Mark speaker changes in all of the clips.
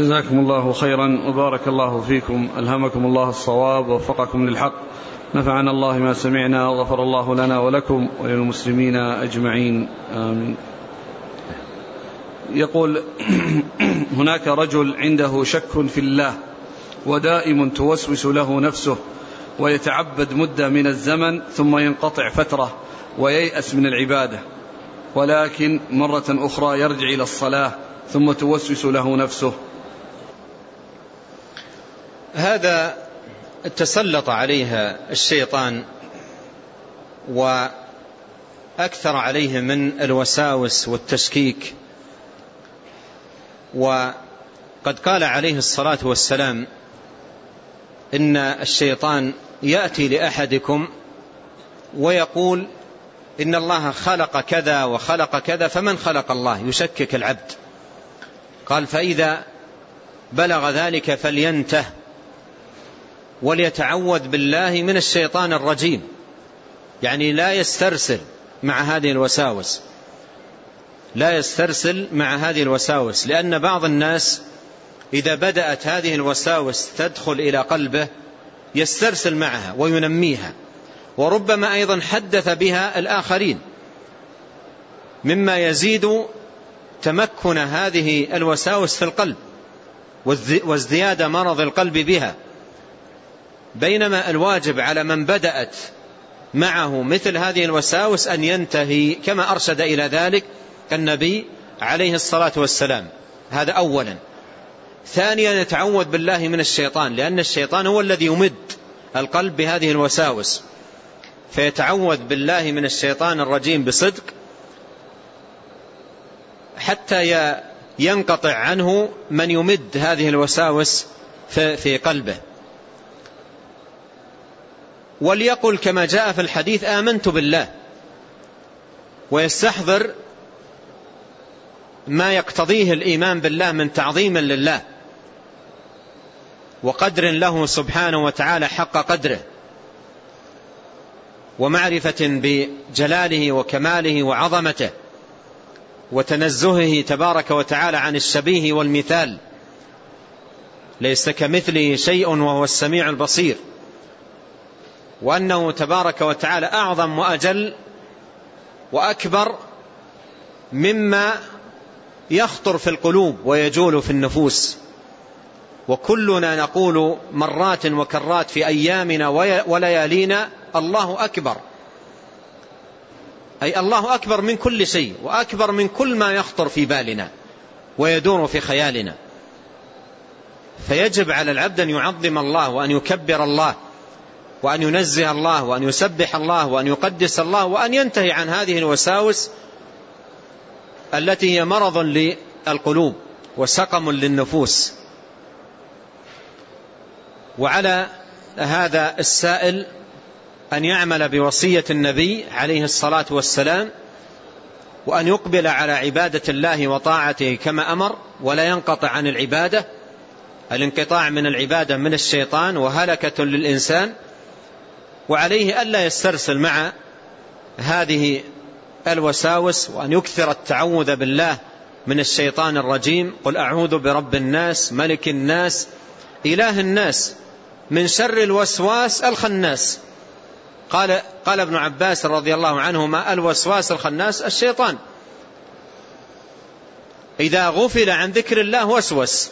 Speaker 1: جزاكم الله خيرا وبارك الله فيكم. ألهمكم الله الصواب ووفقكم للحق. نفعنا الله ما سمعنا وغفر الله لنا ولكم وللمسلمين أجمعين. آمين. يقول هناك رجل عنده شك في الله ودائم توسوس له نفسه ويتعبد مدة من الزمن ثم ينقطع فترة وييأس من العبادة ولكن مرة أخرى يرجع إلى الصلاة ثم توسوس له نفسه.
Speaker 2: هذا تسلط عليها الشيطان وأكثر عليه من الوساوس والتشكيك. وقد قال عليه الصلاة والسلام إن الشيطان يأتي لأحدكم ويقول إن الله خلق كذا وخلق كذا فمن خلق الله؟ يشكك العبد. قال فإذا بلغ ذلك فلينته. وليتعوذ بالله من الشيطان الرجيم. يعني لا يسترسل مع هذه الوساوس. لا يسترسل مع هذه الوساوس. لأن بعض الناس إذا بدأت هذه الوساوس تدخل إلى قلبه يسترسل معها وينميها. وربما أيضا حدث بها الآخرين. مما يزيد تمكن هذه الوساوس في القلب وازدياد مرض القلب بها. بينما الواجب على من بدأت معه مثل هذه الوساوس أن ينتهي كما أرشد إلى ذلك النبي عليه الصلاة والسلام. هذا أولا. ثانيا يتعوذ بالله من الشيطان لأن الشيطان هو الذي يمد القلب بهذه الوساوس. فيتعوذ بالله من الشيطان الرجيم بصدق حتى ينقطع عنه من يمد هذه الوساوس في قلبه. وليقل كما جاء في الحديث آمنت بالله. ويستحضر ما يقتضيه الإيمان بالله من تعظيم لله وقدر له سبحانه وتعالى حق قدره ومعرفة بجلاله وكماله وعظمته وتنزهه تبارك وتعالى عن الشبيه والمثال. ليس كمثله شيء وهو السميع البصير. وأنه تبارك وتعالى أعظم وأجل وأكبر مما يخطر في القلوب ويجول في النفوس. وكلنا نقول مرات وكرات في أيامنا وليالينا الله أكبر. أي الله أكبر من كل شيء وأكبر من كل ما يخطر في بالنا ويدور في خيالنا. فيجب على العبد أن يعظم الله وأن يكبر الله. وأن ينزه الله وأن يسبح الله وأن يقدس الله وأن ينتهي عن هذه الوساوس التي هي مرض للقلوب وسقم للنفوس. وعلى هذا السائل أن يعمل بوصية النبي عليه الصلاة والسلام وأن يقبل على عبادة الله وطاعته كما أمر ولا ينقطع عن العبادة. الانقطاع من العبادة من الشيطان وهلكة للإنسان وعليه ألا يسترسل مع هذه الوساوس وأن يكثر التعوذ بالله من الشيطان الرجيم. قل أعوذ برب الناس ملك الناس إله الناس من شر الوسواس الخناس. قال, قال ابن عباس رضي الله عنهما الوسواس الخناس الشيطان. إذا غفل عن ذكر الله وسوس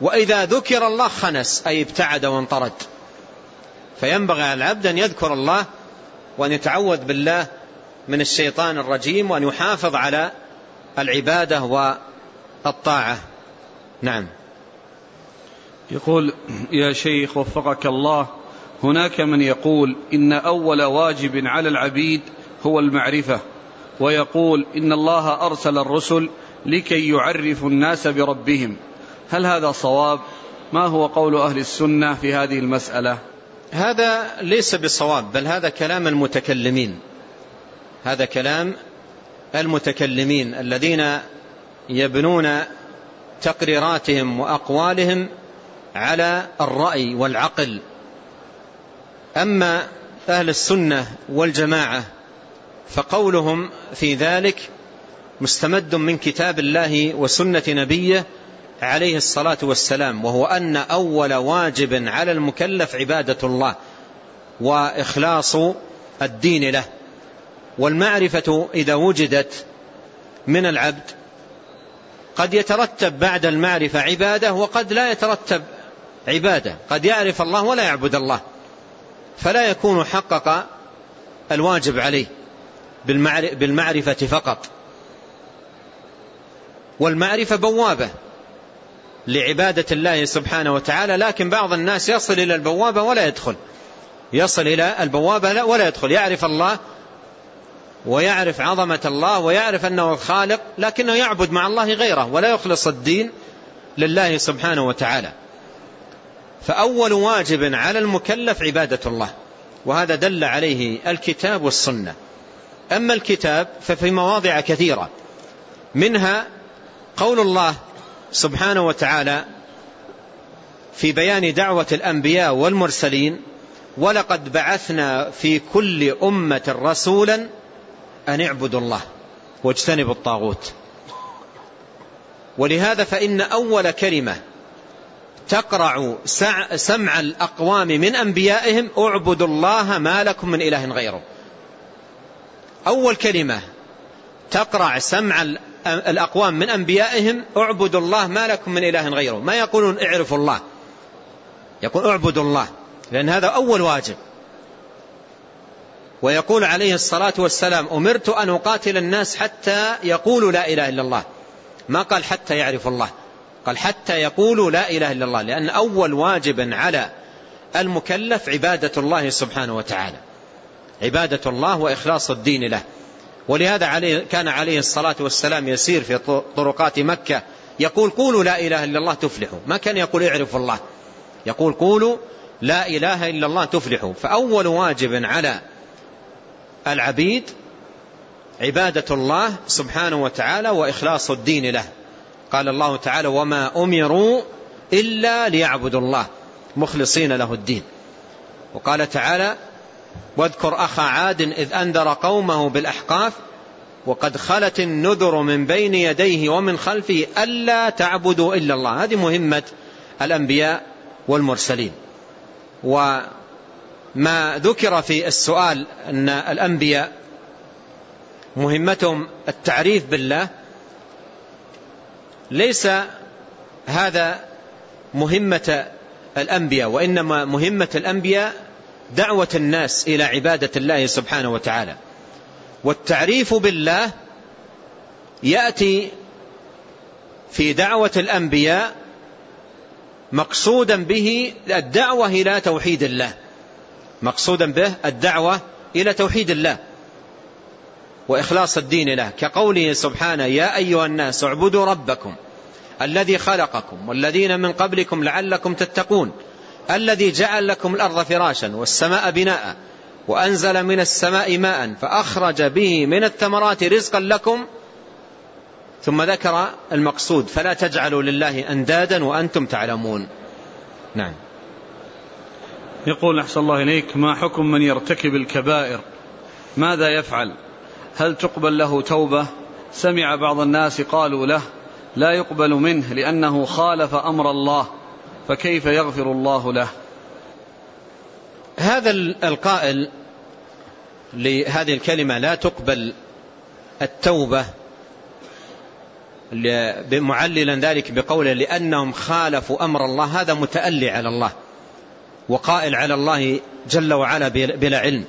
Speaker 2: وإذا ذكر الله خنس أي ابتعد وانطرد. فينبغي على العبد أن يذكر الله وأن يتعوذ بالله من الشيطان الرجيم وأن يحافظ على العبادة والطاعة. نعم.
Speaker 1: يقول يا شيخ وفقك الله هناك من يقول إن أول واجب على العبيد هو المعرفة ويقول إن الله أرسل الرسل لكي يعرفوا الناس بربهم. هل هذا صواب؟ ما هو قول أهل السنة في هذه المسألة؟
Speaker 2: هذا ليس بصواب بل هذا كلام المتكلمين. هذا كلام المتكلمين الذين يبنون تقريراتهم وأقوالهم على الرأي والعقل. أما أهل السنة والجماعة فقولهم في ذلك مستمد من كتاب الله وسنة نبيه عليه الصلاة والسلام وهو أن أول واجب على المكلف عبادة الله وإخلاص الدين له والمعرفة إذا وجدت من العبد قد يترتب بعد المعرفة عبادة وقد لا يترتب عبادة قد يعرف الله ولا يعبد الله فلا يكون حقق الواجب عليه بالمعرفة فقط. والمعرفة بوابة لعبادة الله سبحانه وتعالى لكن بعض الناس يصل إلى البوابة ولا يدخل. يصل إلى البوابة ولا يدخل. يعرف الله ويعرف عظمة الله ويعرف أنه الخالق لكنه يعبد مع الله غيره ولا يخلص الدين لله سبحانه وتعالى. فأول واجب على المكلف عبادة الله وهذا دل عليه الكتاب والسنة. أما الكتاب ففي مواضع كثيرة منها قول الله سبحانه وتعالى في بيان دعوة الأنبياء والمرسلين ولقد بعثنا في كل أمة رسولا أن اعبدوا الله واجتنبوا الطاغوت. ولهذا فإن أول كلمة تقرع سمع الأقوام من أنبيائهم اعبدوا الله ما لكم من إله غيره. أول كلمة تقرع سمع الأقوام من أنبيائهم اعبدوا الله ما لكم من إله غيره. ما يقولون اعرفوا الله. يقول اعبدوا الله لأن هذا أول واجب. ويقول عليه الصلاة والسلام أمرت أن أقاتل الناس حتى يقولوا لا إله إلا الله. ما قال حتى يعرفوا الله. قال حتى يقولوا لا إله إلا الله لأن أول واجب على المكلف عبادة الله سبحانه وتعالى. عبادة الله وإخلاص الدين له. ولهذا عليه كان عليه الصلاة والسلام يسير في طرقات مكة. يقول قولوا لا إله إلا الله تفلحوا. ما كان يقول اعرفوا الله. يقول قولوا لا إله إلا الله تفلحوا. فأول واجب على العبيد عبادة الله سبحانه وتعالى وإخلاص الدين له. قال الله تعالى وما أمروا إلا ليعبدوا الله. مخلصين له الدين. وقال تعالى واذكر أخا عاد إذ أنذر قومه بالأحقاف وقد خلت النذر من بين يديه ومن خلفه ألا تعبدوا إلا الله. هذه مهمة الأنبياء والمرسلين. وما ذكر في السؤال أن الأنبياء مهمتهم التعريف بالله ليس هذا مهمة الأنبياء وإنما مهمة الأنبياء دعوة الناس إلى عبادة الله سبحانه وتعالى. والتعريف بالله يأتي في دعوة الأنبياء مقصودا به الدعوة إلى توحيد الله. مقصودا به الدعوة إلى توحيد الله. وإخلاص الدين له. كقوله سبحانه يا أيها الناس اعبدوا ربكم الذي خلقكم والذين من قبلكم لعلكم تتقون. الذي جعل لكم الأرض فراشا والسماء بناء وأنزل من السماء ماء فأخرج به من الثمرات رزقا لكم. ثم ذكر المقصود فلا تجعلوا لله أندادا وأنتم تعلمون. نعم.
Speaker 1: يقول أحسن الله إليك ما حكم من يرتكب الكبائر؟ ماذا يفعل؟ هل تقبل له توبة؟ سمع بعض الناس قالوا له لا يقبل منه لأنه خالف أمر الله. فكيف يغفر الله له؟
Speaker 2: هذا القائل لهذه الكلمة لا تقبل التوبة معللا ذلك بقوله لأنهم خالفوا أمر الله. هذا متألي على الله وقائل على الله جل وعلا بلا علم.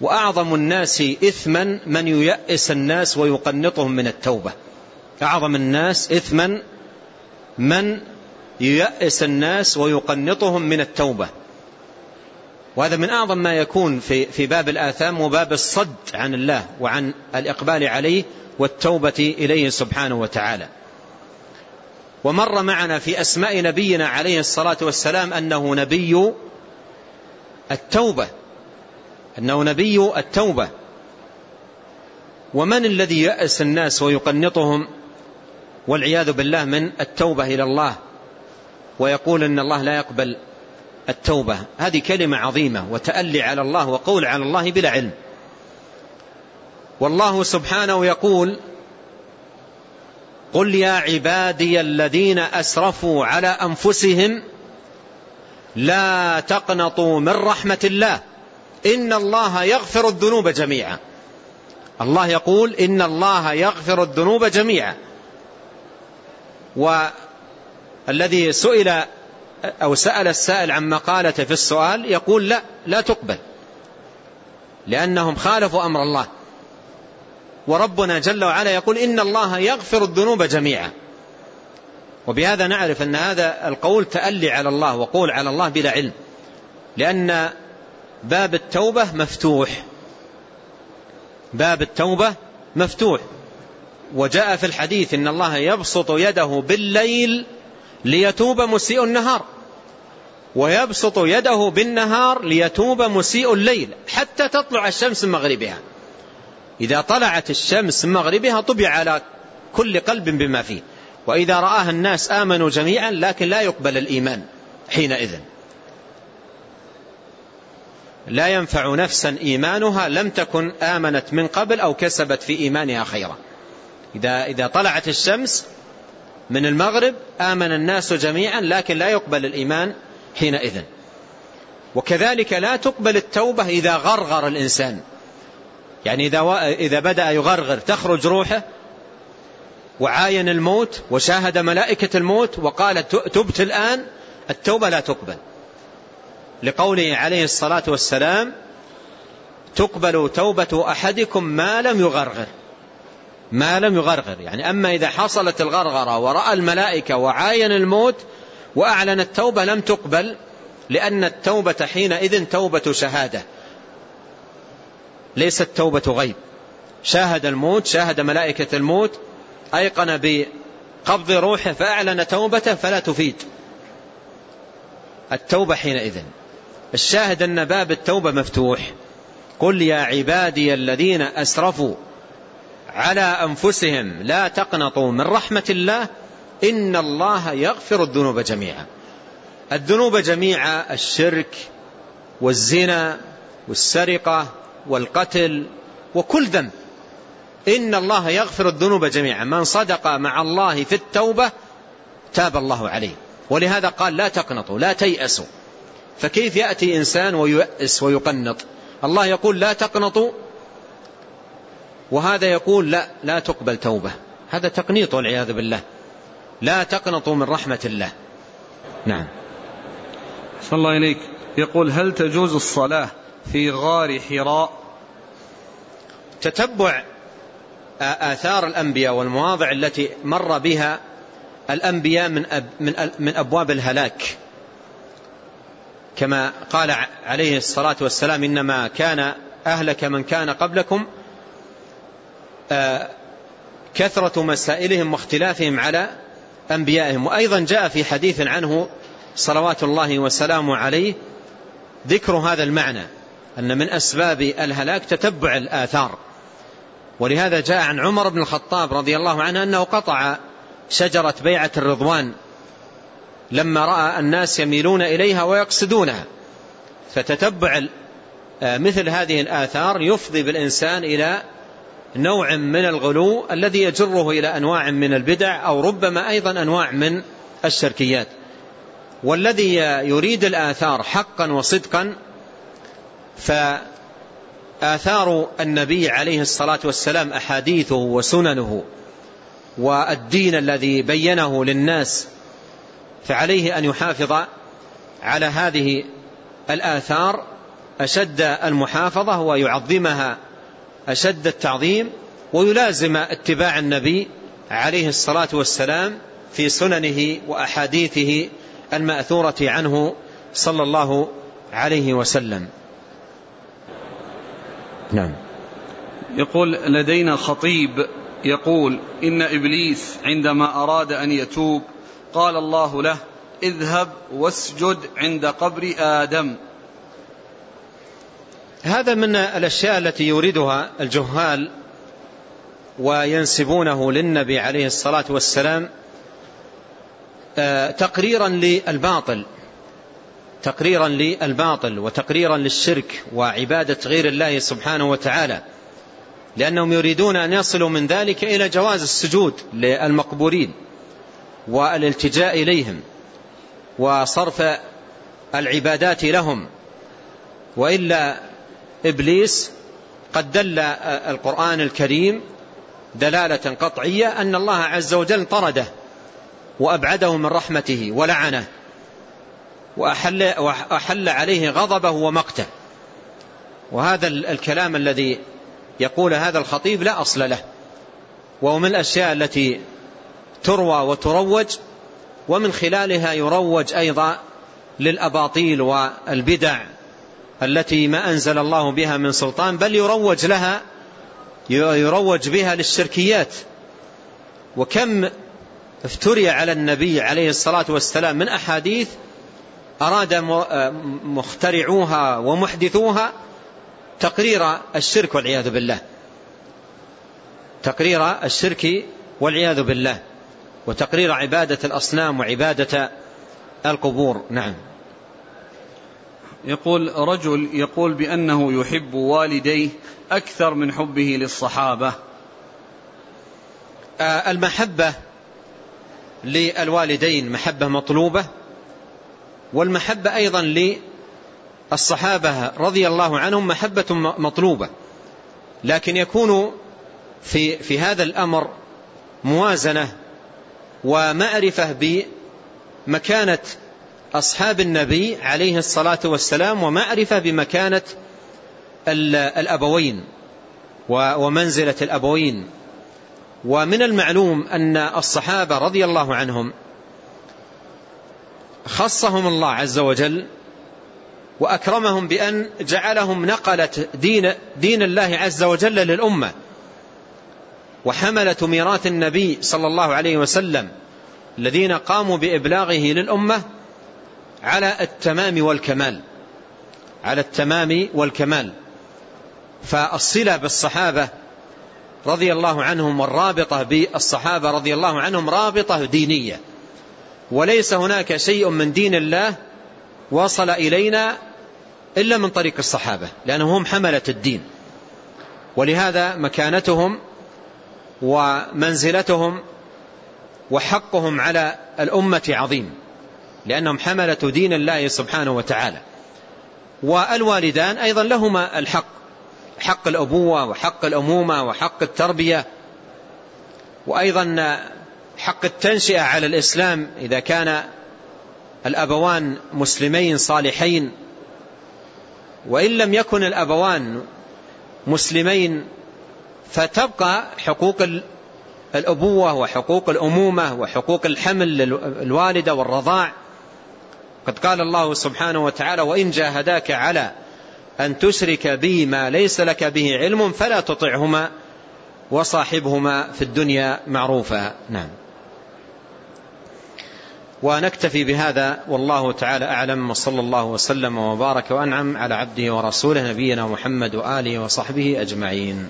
Speaker 2: وأعظم الناس إثما من ييأس الناس ويقنطهم من التوبة. أعظم الناس إثما من ييأس الناس ويقنطهم من التوبة. وهذا من أعظم ما يكون في, في باب الآثام وباب الصد عن الله وعن الإقبال عليه والتوبة إليه سبحانه وتعالى. ومر معنا في أسماء نبينا عليه الصلاة والسلام أنه نبي التوبة. أنه نبي التوبة. ومن الذي يأس الناس ويقنطهم والعياذ بالله من التوبة إلى الله؟ ويقول أن الله لا يقبل التوبة. هذه كلمة عظيمة وتألي على الله وقول على الله بلا علم. والله سبحانه يقول قل يا عبادي الذين أسرفوا على أنفسهم لا تقنطوا من رحمة الله. إن الله يغفر الذنوب جميعا. الله يقول إن الله يغفر الذنوب جميعا. والذي سئل أو سأل السائل عن مقالته في السؤال يقول لا لا تقبل لأنهم خالفوا أمر الله. وربنا جل وعلا يقول إن الله يغفر الذنوب جميعا. وبهذا نعرف أن هذا القول تألي على الله وقول على الله بلا علم لأن باب التوبة مفتوح. باب التوبة مفتوح. وجاء في الحديث إن الله يبسط يده بالليل ليتوب مسيء النهار. ويبسط يده بالنهار ليتوب مسيء الليل حتى تطلع الشمس من مغربها. إذا طلعت الشمس من مغربها طبع على كل قلب بما فيه. وإذا رآها الناس آمنوا جميعا لكن لا يقبل الإيمان حينئذ. لا ينفع نفسا إيمانها لم تكن آمنت من قبل أو كسبت في إيمانها خيرا. إذا, إذا طلعت الشمس من المغرب آمن الناس جميعا لكن لا يقبل الإيمان حينئذ. وكذلك لا تقبل التوبة إذا غرغر الإنسان. يعني إذا, إذا بدأ يغرغر تخرج روحه وعاين الموت وشاهد ملائكة الموت وقال تبت الآن التوبة لا تقبل. لقوله عليه الصلاة والسلام تقبل توبة أحدكم ما لم يغرغر. ما لم يغرغر. يعني أما إذا حصلت الغرغرة ورأى الملائكة وعاين الموت وأعلن التوبة لم تقبل لأن التوبة حينئذ توبة شهادة. ليست توبة غيب. شاهد الموت شاهد ملائكة الموت أيقن بقبض روحه فأعلن توبته فلا تفيد. التوبة حينئذ. الشاهد أن باب التوبة مفتوح. قل يا عبادي الذين أسرفوا على أنفسهم لا تقنطوا من رحمة الله إن الله يغفر الذنوب جميعا. الذنوب جميعا الشرك والزنا والسرقة والقتل وكل ذنب. إن الله يغفر الذنوب جميعا. من صدق مع الله في التوبة تاب الله عليه. ولهذا قال لا تقنطوا لا تيأسوا. فكيف يأتي إنسان ويؤس ويقنط؟ الله يقول لا تقنطوا وهذا يقول لا لا تقبل توبة. هذا تقنيط والعياذ بالله. لا تقنطوا من رحمة الله. نعم.
Speaker 1: صلى الله إليك يقول هل تجوز الصلاة في غار حراء؟
Speaker 2: تتبع آثار الأنبياء والمواضع التي مر بها الأنبياء من, أب من, من أبواب الهلاك. كما قال عليه الصلاة والسلام إنما كان أهلك من كان قبلكم كثرة مسائلهم واختلافهم على أنبيائهم. وأيضا جاء في حديث عنه صلوات الله وسلامه عليه ذكر هذا المعنى أن من أسباب الهلاك تتبع الآثار. ولهذا جاء عن عمر بن الخطاب رضي الله عنه أنه قطع شجرة بيعة الرضوان لما رأى الناس يميلون إليها ويقصدونها. فتتبع مثل هذه الآثار يفضي بالإنسان إلى نوع من الغلو الذي يجره إلى أنواع من البدع أو ربما أيضا أنواع من الشركيات. والذي يريد الآثار حقا وصدقا فآثار النبي عليه الصلاة والسلام أحاديثه وسننه والدين الذي بينه للناس فعليه أن يحافظ على هذه الآثار أشد المحافظة ويعظمها أشد التعظيم ويلازم اتباع النبي عليه الصلاة والسلام في سننه وأحاديثه المأثورة عنه صلى الله عليه وسلم.
Speaker 1: نعم. يقول لدينا خطيب يقول إن إبليس عندما أراد أن يتوب قال الله له اذهب واسجد عند قبر آدم.
Speaker 2: هذا من الأشياء التي يريدها الجهال وينسبونه للنبي عليه الصلاة والسلام آه، تقريرا للباطل تقريرا للباطل وتقريرا للشرك وعبادة غير الله سبحانه وتعالى لأنهم يريدون أن يصلوا من ذلك إلى جواز السجود للمقبورين والالتجاء إليهم وصرف العبادات لهم وإلا إبليس قد دل القرآن الكريم دلالة قطعية أن الله عز وجل طرده وأبعده من رحمته ولعنه وأحل, وأحل عليه غضبه ومقته. وهذا الكلام الذي يقول هذا الخطيب لا أصل له وهو من الأشياء التي تروى وتروج ومن خلالها يروج أيضا للأباطيل والبدع. التي ما أنزل الله بها من سلطان بل يروج لها يروج بها للشركيات. وكم افتري على النبي عليه الصلاة والسلام من أحاديث أراد مخترعوها ومحدثوها تقرير الشرك والعياذ بالله. تقرير الشرك والعياذ بالله وتقرير عبادة الأصنام وعبادة القبور. نعم.
Speaker 1: يقول رجل يقول بأنه يحب والديه أكثر من حبه للصحابة.
Speaker 2: آه، المحبة للوالدين محبة مطلوبة والمحبة أيضا للصحابة رضي الله عنهم محبة مطلوبة. لكن يكون في, في هذا الأمر موازنة ومعرفة بمكانة أصحاب النبي عليه الصلاة والسلام ومعرفة بمكانة الأبوين ومنزلة الأبوين. ومن المعلوم أن الصحابة رضي الله عنهم خصهم الله عز وجل وأكرمهم بأن جعلهم نقلت دين, دين الله عز وجل للأمة. وحملة ميراث النبي صلى الله عليه وسلم الذين قاموا بإبلاغه للأمة على التمام والكمال. على التمام والكمال. فالصلة بالصحابة رضي الله عنهم والرابطة بالصحابة رضي الله عنهم رابطة دينية. وليس هناك شيء من دين الله وصل إلينا إلا من طريق الصحابة لأنهم هم حملة الدين. ولهذا مكانتهم ومنزلتهم وحقهم على الأمة عظيم. لأنهم حملة دين الله سبحانه وتعالى. والوالدان أيضا لهما الحق حق الأبوة وحق الأمومة وحق التربية وأيضا حق التنشئة على الإسلام إذا كان الأبوان مسلمين صالحين. وإن لم يكن الأبوان مسلمين فتبقى حقوق الأبوة وحقوق الأمومة وحقوق الحمل للوالدة والرضاع. قد قال الله سبحانه وتعالى وإن جاهداك على أن تشرك بي ما ليس لك به علم فلا تطعهما وصاحبهما في الدنيا معروفا. نعم. ونكتفي بهذا والله تعالى أعلم وصلى الله وسلم وبارك وأنعم على عبده ورسوله نبينا محمد وآله وصحبه أجمعين.